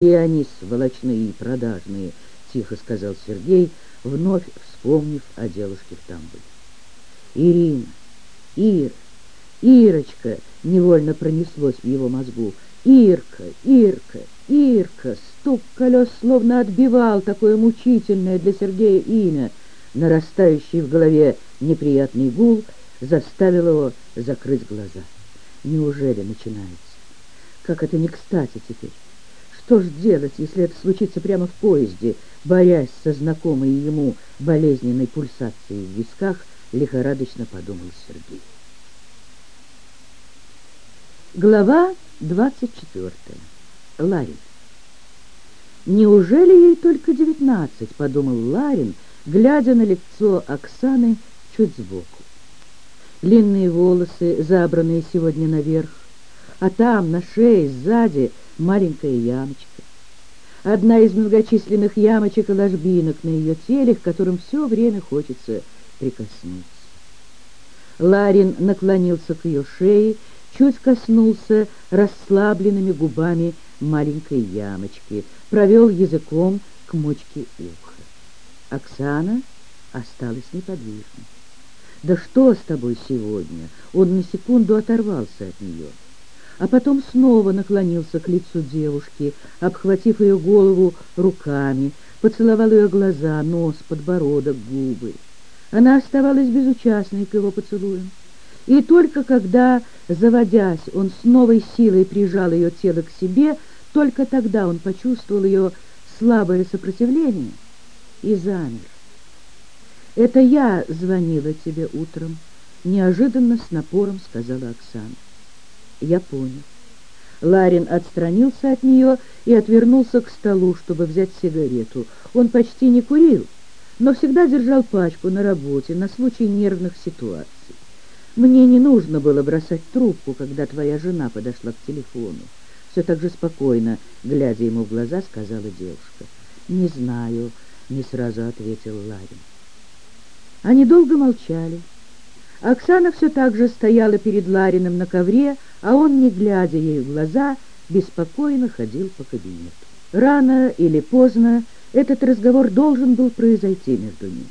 И они сволочные и продажные, тихо сказал Сергей, вновь вспомнив о девушке в тамбуре. Ирина, Ир, Ирочка невольно пронеслось в его мозгу. Ирка, Ирка, Ирка, стук колес словно отбивал такое мучительное для Сергея имя. Нарастающий в голове неприятный гул заставил его закрыть глаза. Неужели начинается? Как это не кстати теперь? Что ж делать, если это случится прямо в поезде, борясь со знакомой ему болезненной пульсацией в висках, лихорадочно подумал Сергей. Глава 24. Ларин. «Неужели ей только девятнадцать?» — подумал Ларин, глядя на лицо Оксаны чуть сбоку. Длинные волосы, забранные сегодня наверх, а там, на шее, сзади, маленькая ямочка. Одна из многочисленных ямочек и ложбинок на ее теле, к которым все время хочется прикоснуться. Ларин наклонился к ее шее, чуть коснулся расслабленными губами маленькой ямочки, провел языком к мочке уха. Оксана осталась неподвижной. «Да что с тобой сегодня?» Он на секунду оторвался от нее а потом снова наклонился к лицу девушки, обхватив ее голову руками, поцеловал ее глаза, нос, подбородок, губы. Она оставалась безучастной к его поцелуям. И только когда, заводясь, он с новой силой прижал ее тело к себе, только тогда он почувствовал ее слабое сопротивление и замер. «Это я звонила тебе утром», — неожиданно с напором сказала Оксана. Я понял. Ларин отстранился от нее и отвернулся к столу, чтобы взять сигарету. Он почти не курил, но всегда держал пачку на работе на случай нервных ситуаций. Мне не нужно было бросать трубку, когда твоя жена подошла к телефону. Все так же спокойно, глядя ему в глаза, сказала девушка. «Не знаю», — не сразу ответил Ларин. Они долго молчали. Оксана все так же стояла перед Лариным на ковре, а он, не глядя ей в глаза, беспокойно ходил по кабинету. Рано или поздно этот разговор должен был произойти между ними.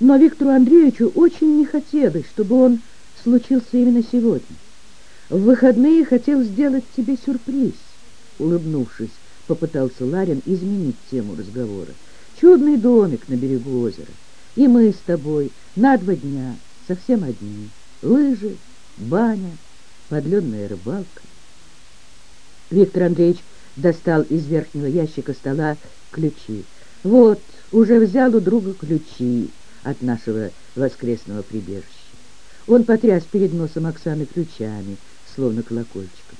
Но Виктору Андреевичу очень не хотелось, чтобы он случился именно сегодня. В выходные хотел сделать тебе сюрприз, улыбнувшись, попытался Ларин изменить тему разговора. Чудный домик на берегу озера, и мы с тобой на два дня — совсем одни. Лыжи, баня, подледная рыбалка. Виктор Андреевич достал из верхнего ящика стола ключи. Вот, уже взял у друга ключи от нашего воскресного прибежища. Он потряс перед носом Оксаны ключами, словно колокольчиком.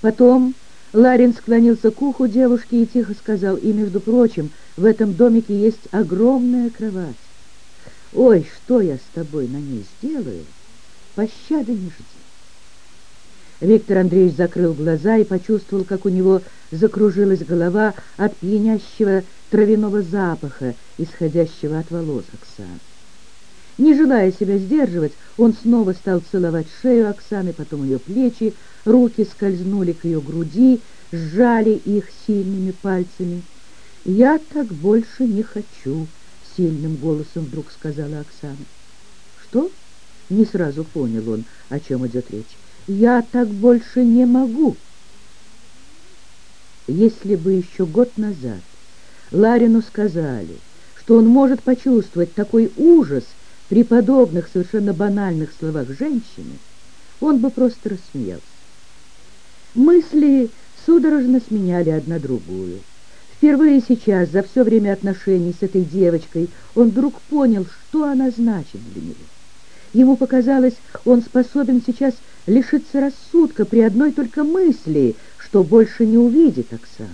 Потом Ларин склонился к уху девушки и тихо сказал, и, между прочим, в этом домике есть огромная кровать. Ой, что я с тобой на ней сделаю? Пощады не жди. Виктор Андреевич закрыл глаза и почувствовал, как у него закружилась голова от пьянящего травяного запаха, исходящего от волос Оксаны. Не желая себя сдерживать, он снова стал целовать шею Оксаны, потом ее плечи, руки скользнули к ее груди, сжали их сильными пальцами. «Я так больше не хочу», сильным голосом вдруг сказала Оксана. «Что?» — не сразу понял он, о чем идет речь. «Я так больше не могу». Если бы еще год назад Ларину сказали, что он может почувствовать такой ужас при подобных совершенно банальных словах женщины, он бы просто рассмеялся. Мысли судорожно сменяли одна другую. Впервые сейчас, за все время отношений с этой девочкой, он вдруг понял, что она значит для него. Ему показалось, он способен сейчас лишиться рассудка при одной только мысли, что больше не увидит Оксану,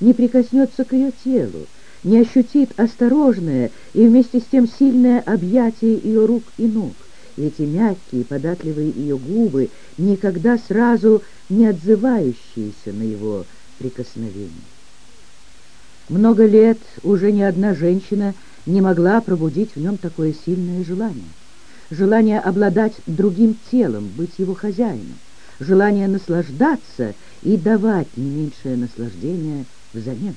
не прикоснется к ее телу, не ощутит осторожное и вместе с тем сильное объятие ее рук и ног. И эти мягкие, податливые ее губы, никогда сразу не отзывающиеся на его прикосновение. Много лет уже ни одна женщина не могла пробудить в нем такое сильное желание. Желание обладать другим телом, быть его хозяином. желание наслаждаться и давать не меньшее наслаждение взамен.